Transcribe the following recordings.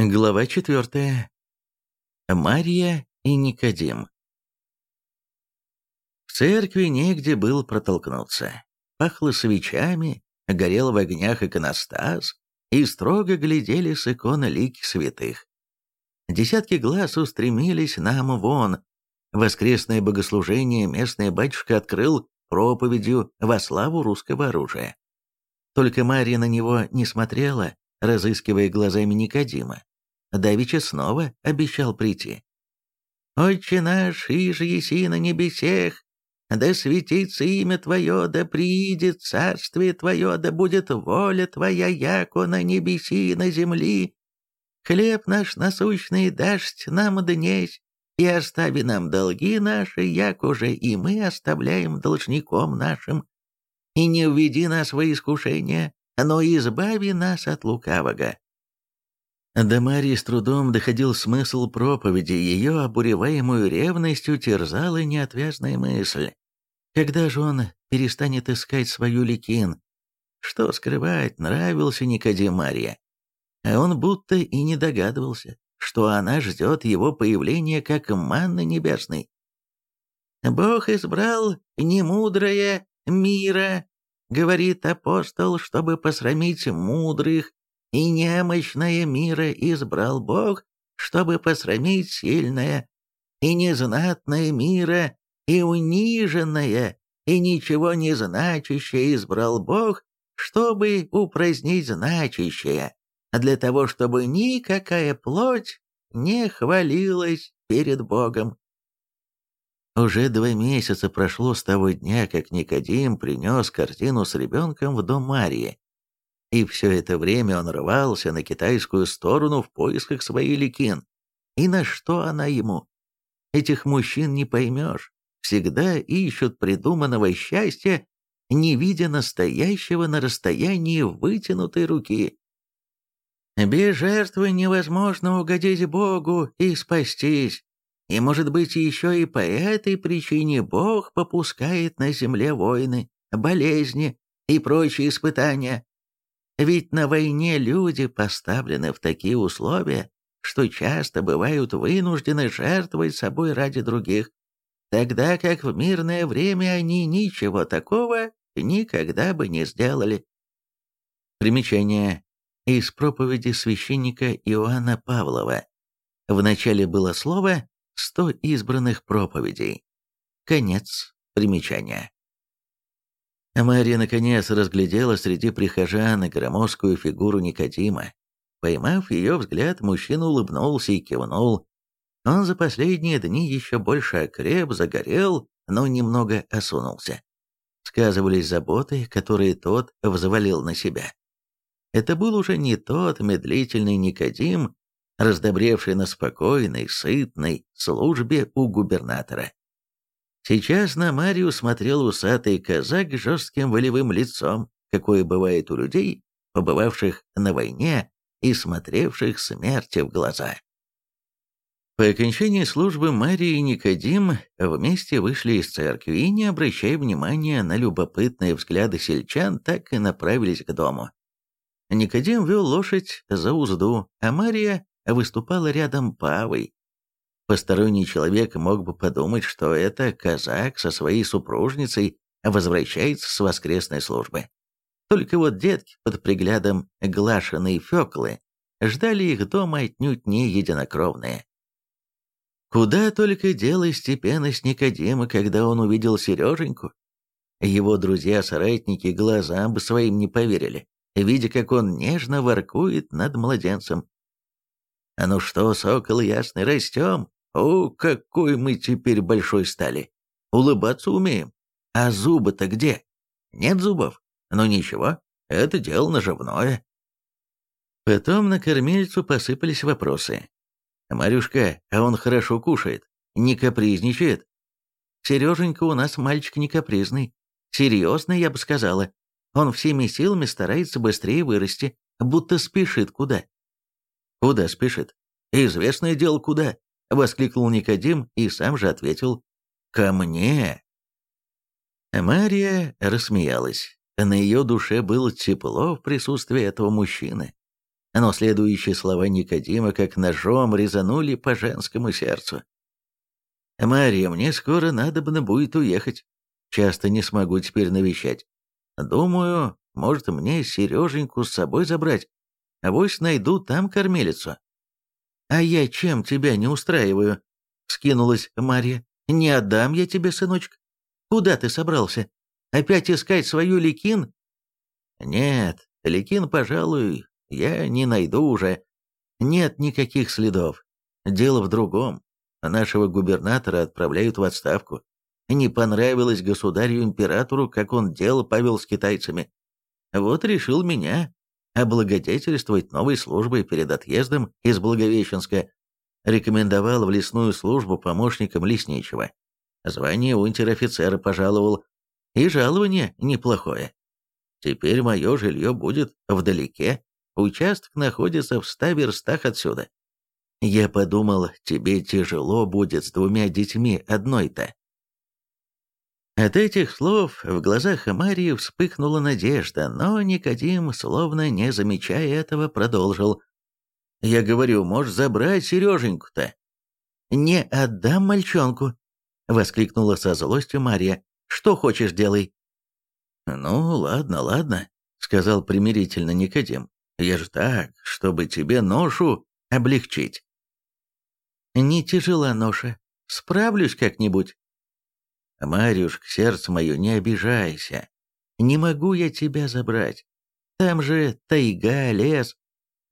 Глава четвертая. Мария и Никодим. В церкви негде был протолкнуться. Пахло свечами, горел в огнях иконостас, и строго глядели с иконы лики святых. Десятки глаз устремились нам вон. Воскресное богослужение местный батюшка открыл проповедью во славу русского оружия. Только Мария на него не смотрела, разыскивая глазами Никодима. Давича снова обещал прийти. «Отче наш, иже еси на небесех, да светится имя Твое, да приидет царствие Твое, да будет воля Твоя, яко на небеси и на земли. Хлеб наш насущный дашь нам днесь, и остави нам долги наши, як уже и мы оставляем должником нашим. И не введи нас во искушение, но избави нас от лукавого. До Марии с трудом доходил смысл проповеди, ее обуреваемую ревностью терзала неотвязная мысль. Когда же он перестанет искать свою Ликин? Что скрывать, нравился Никодим Мария. А он будто и не догадывался, что она ждет его появления как манны небесной. «Бог избрал немудрое мира», — говорит апостол, чтобы посрамить мудрых и немощное мира избрал Бог, чтобы посрамить сильное, и незнатное мира, и униженное, и ничего не значащее избрал Бог, чтобы упразднить значащее, для того, чтобы никакая плоть не хвалилась перед Богом. Уже два месяца прошло с того дня, как Никодим принес картину с ребенком в дом Марии, и все это время он рвался на китайскую сторону в поисках своей Ликин. И на что она ему? Этих мужчин не поймешь. Всегда ищут придуманного счастья, не видя настоящего на расстоянии вытянутой руки. Без жертвы невозможно угодить Богу и спастись. И, может быть, еще и по этой причине Бог попускает на земле войны, болезни и прочие испытания. Ведь на войне люди поставлены в такие условия, что часто бывают вынуждены жертвовать собой ради других, тогда как в мирное время они ничего такого никогда бы не сделали. Примечание. Из проповеди священника Иоанна Павлова. В начале было слово «сто избранных проповедей». Конец примечания. Мария наконец разглядела среди прихожан громоздкую фигуру Никодима. Поймав ее взгляд, мужчина улыбнулся и кивнул. Он за последние дни еще больше окреп, загорел, но немного осунулся. Сказывались заботы, которые тот взвалил на себя. Это был уже не тот медлительный Никодим, раздобревший на спокойной, сытной службе у губернатора. Сейчас на Марию смотрел усатый казак с жестким волевым лицом, какое бывает у людей, побывавших на войне и смотревших смерти в глаза. По окончании службы Мария и Никодим вместе вышли из церкви и, не обращая внимания на любопытные взгляды сельчан, так и направились к дому. Никодим вел лошадь за узду, а Мария выступала рядом павой, Посторонний человек мог бы подумать, что это казак со своей супружницей возвращается с воскресной службы. Только вот детки под приглядом глашеной Феклы ждали их дома отнюдь не единокровные. Куда только делась степенность Никодима, когда он увидел Сереженьку. Его друзья-соратники глазам бы своим не поверили, видя, как он нежно воркует над младенцем. «А ну что, сокол ясный, растем, о, какой мы теперь большой стали! Улыбаться умеем. А зубы-то где? Нет зубов? Ну ничего, это дело наживное. Потом на кормильцу посыпались вопросы. «Марюшка, а он хорошо кушает, не капризничает?» «Сереженька у нас мальчик не капризный. Серьезный, я бы сказала. Он всеми силами старается быстрее вырасти, будто спешит куда». «Куда спешит? Известное дело, куда. — воскликнул Никодим и сам же ответил «Ко мне!». Мария рассмеялась. На ее душе было тепло в присутствии этого мужчины. но следующие слова Никодима как ножом резанули по женскому сердцу. «Мария, мне скоро надобно будет уехать. Часто не смогу теперь навещать. Думаю, может, мне Сереженьку с собой забрать. Авось найду там кормилицу». «А я чем тебя не устраиваю?» — скинулась Марья. «Не отдам я тебе, сыночек. Куда ты собрался? Опять искать свою Ликин?» «Нет, Ликин, пожалуй, я не найду уже. Нет никаких следов. Дело в другом. Нашего губернатора отправляют в отставку. Не понравилось государю-императору, как он делал Павел с китайцами. Вот решил меня облагодетельствовать новой службой перед отъездом из Благовещенска. Рекомендовал в лесную службу помощником лесничего. Звание унтер-офицера пожаловал. И жалование неплохое. Теперь мое жилье будет вдалеке, Участок находится в ста верстах отсюда. Я подумал, тебе тяжело будет с двумя детьми одной-то. От этих слов в глазах Марии вспыхнула надежда, но Никодим, словно не замечая этого, продолжил. «Я говорю, можешь забрать Сереженьку-то». «Не отдам мальчонку», — воскликнула со злостью Мария. «Что хочешь, делай». «Ну, ладно, ладно», — сказал примирительно Никодим. Я ж так, чтобы тебе ношу облегчить. Не тяжела ноша. Справлюсь как-нибудь. Марюшка, сердце мое, не обижайся. Не могу я тебя забрать. Там же тайга, лес.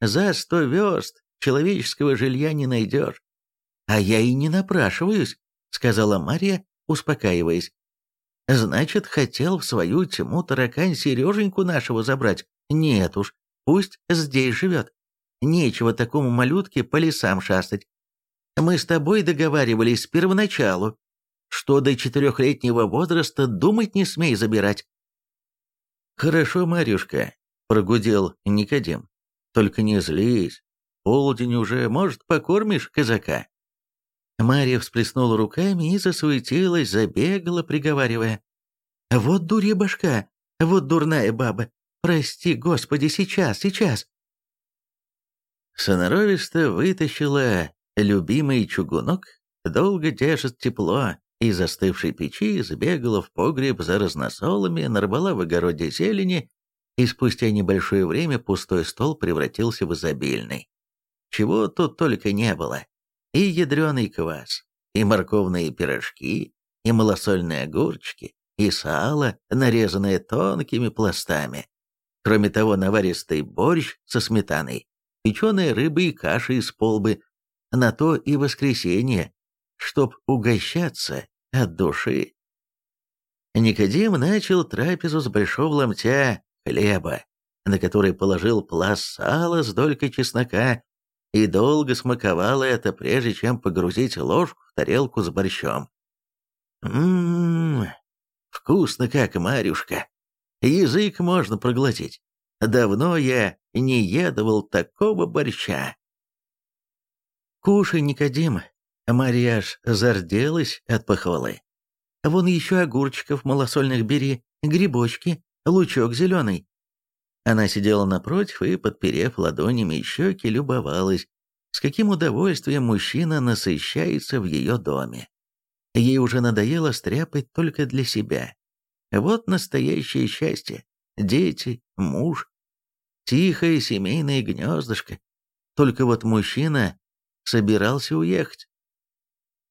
За сто верст человеческого жилья не найдешь. А я и не напрашиваюсь, сказала Марья, успокаиваясь. Значит, хотел в свою тьму таракань Сереженьку нашего забрать? Нет уж, Пусть здесь живет. Нечего такому малютке по лесам шастать. Мы с тобой договаривались с первоначалу, что до четырехлетнего возраста думать не смей забирать. «Хорошо, Марюшка», — прогудел Никодим. «Только не злись. Полдень уже, может, покормишь казака?» Марья всплеснула руками и засуетилась, забегала, приговаривая. «Вот дурья башка, вот дурная баба, Прости, Господи, сейчас, сейчас!» Соноровисто вытащила любимый чугунок, долго держит тепло, и застывшей печи сбегала в погреб за разносолами, нарвала в огороде зелени, и спустя небольшое время пустой стол превратился в изобильный. Чего тут только не было. И ядреный квас, и морковные пирожки, и малосольные огурчики, и сало, нарезанное тонкими пластами, Кроме того, наваристый борщ со сметаной, печеная рыба и каша из полбы, на то и воскресенье, чтоб угощаться от души. Никодим начал трапезу с большого ломтя хлеба, на который положил пласт сала с долькой чеснока и долго смаковал это, прежде чем погрузить ложку в тарелку с борщом. «Ммм, вкусно как, Марюшка!» Язык можно проглотить. Давно я не едывал такого борща. Кушай, Никодим. Марьяж зарделась от похвалы. Вон еще огурчиков малосольных бери, грибочки, лучок зеленый. Она сидела напротив и, подперев ладонями щеки, любовалась, с каким удовольствием мужчина насыщается в ее доме. Ей уже надоело стряпать только для себя. Вот настоящее счастье. Дети, муж. Тихое семейное гнездышко. Только вот мужчина собирался уехать.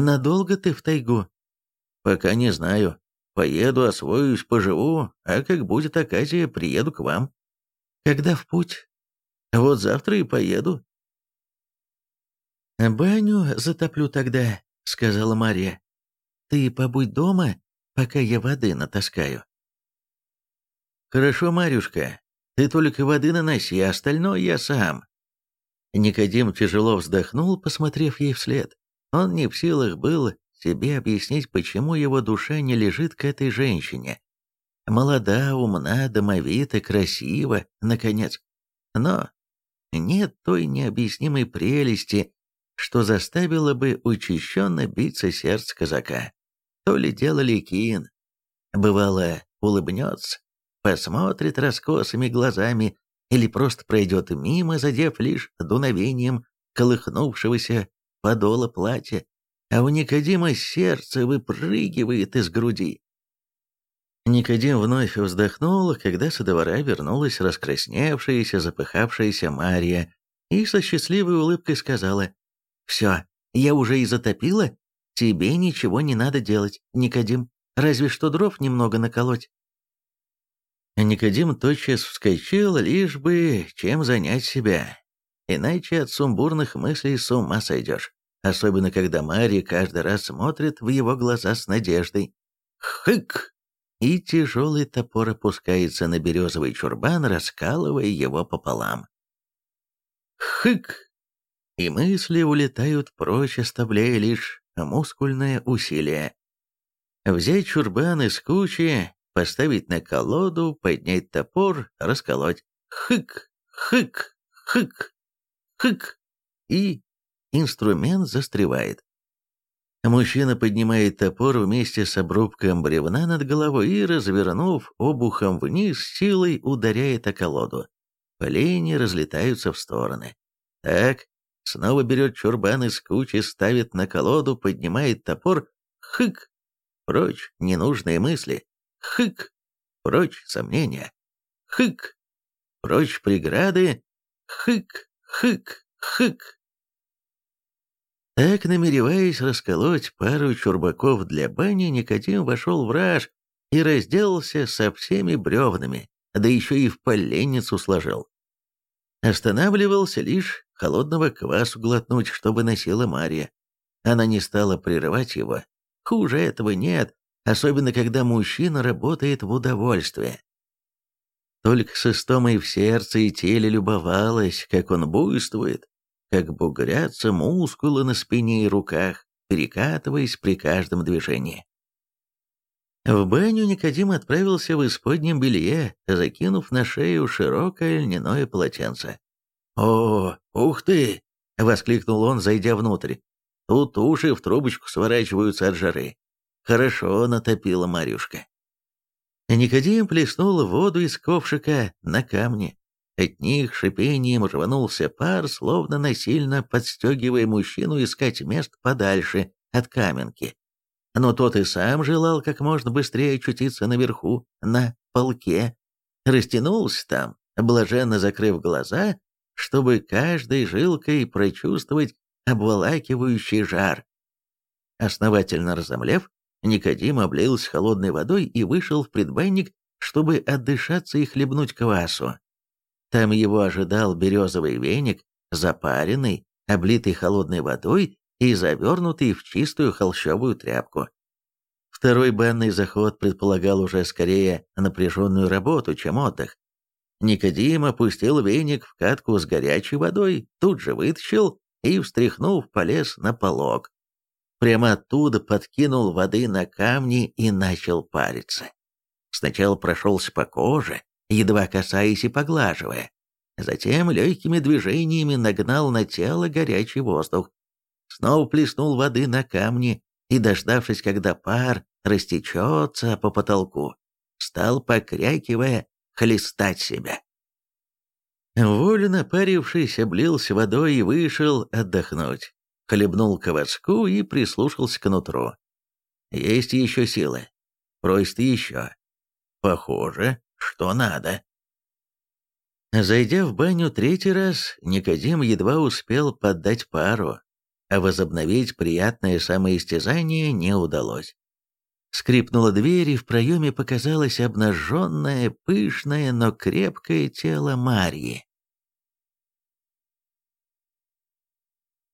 Надолго ты в тайгу? Пока не знаю. Поеду, освоюсь, поживу, а как будет оказия, приеду к вам. Когда в путь? Вот завтра и поеду. «Баню затоплю тогда», — сказала Мария. «Ты побудь дома пока я воды натаскаю. «Хорошо, Марюшка, ты только воды наноси, а остальное я сам». Никодим тяжело вздохнул, посмотрев ей вслед. Он не в силах был себе объяснить, почему его душа не лежит к этой женщине. Молода, умна, домовита, красива, наконец. Но нет той необъяснимой прелести, что заставило бы учащенно биться сердце казака то ли дело Ликин. Бывало, улыбнется, посмотрит раскосыми глазами или просто пройдет мимо, задев лишь дуновением колыхнувшегося подола платья, а у Никодима сердце выпрыгивает из груди. Никодим вновь вздохнул, когда со двора вернулась раскрасневшаяся, запыхавшаяся Мария и со счастливой улыбкой сказала, «Все, я уже и затопила, тебе ничего не надо делать, Никодим, разве что дров немного наколоть». Никодим тотчас вскочил, лишь бы чем занять себя, иначе от сумбурных мыслей с ума сойдешь, особенно когда Мария каждый раз смотрит в его глаза с надеждой. «Хык!» и тяжелый топор опускается на березовый чурбан, раскалывая его пополам. Хык! И мысли улетают прочь, оставляя лишь мускульное усилие. Взять чурбан из кучи, поставить на колоду, поднять топор, расколоть. Хык! Хык! Хык! Хык! И инструмент застревает. Мужчина поднимает топор вместе с обрубком бревна над головой и, развернув обухом вниз, силой ударяет о колоду. Поленья разлетаются в стороны. Так, снова берет чурбан из кучи, ставит на колоду, поднимает топор. Хык! Прочь ненужные мысли. Хык! Прочь сомнения. Хык! Прочь преграды. Хык! Хык! Хык! Так, намереваясь расколоть пару чурбаков для бани, Никодим вошел в раж и разделался со всеми бревнами, да еще и в поленницу сложил. Останавливался лишь холодного квасу глотнуть, чтобы носила Мария. Она не стала прерывать его. Хуже этого нет, особенно когда мужчина работает в удовольствие. Только с истомой в сердце и теле любовалась, как он буйствует, как бугрятся мускулы на спине и руках, перекатываясь при каждом движении. В баню Никодим отправился в исподнем белье, закинув на шею широкое льняное полотенце. «О, ух ты!» — воскликнул он, зайдя внутрь. «Тут уши в трубочку сворачиваются от жары. Хорошо натопила Марюшка». Никодим плеснул воду из ковшика на камни, от них шипением рванулся пар, словно насильно подстегивая мужчину искать мест подальше от каменки. Но тот и сам желал как можно быстрее очутиться наверху, на полке. Растянулся там, блаженно закрыв глаза, чтобы каждой жилкой прочувствовать обволакивающий жар. Основательно разомлев, Никодим облился холодной водой и вышел в предбанник, чтобы отдышаться и хлебнуть квасу. Там его ожидал березовый веник, запаренный, облитый холодной водой и завернутый в чистую холщовую тряпку. Второй банный заход предполагал уже скорее напряженную работу, чем отдых. Никодим опустил веник в катку с горячей водой, тут же вытащил и, встряхнув, полез на полог. Прямо оттуда подкинул воды на камни и начал париться. Сначала прошелся по коже, едва касаясь и поглаживая. Затем легкими движениями нагнал на тело горячий воздух. Снова плеснул воды на камни и, дождавшись, когда пар растечется по потолку, стал, покрякивая, хлестать себя. Волю напарившись, облился водой и вышел отдохнуть. Хлебнул ковацку и прислушался к нутру. Есть еще силы. Просит еще. Похоже, что надо. Зайдя в баню третий раз, Никодим едва успел поддать пару, а возобновить приятное самоистязание не удалось. Скрипнула дверь, и в проеме показалось обнаженное, пышное, но крепкое тело Марьи.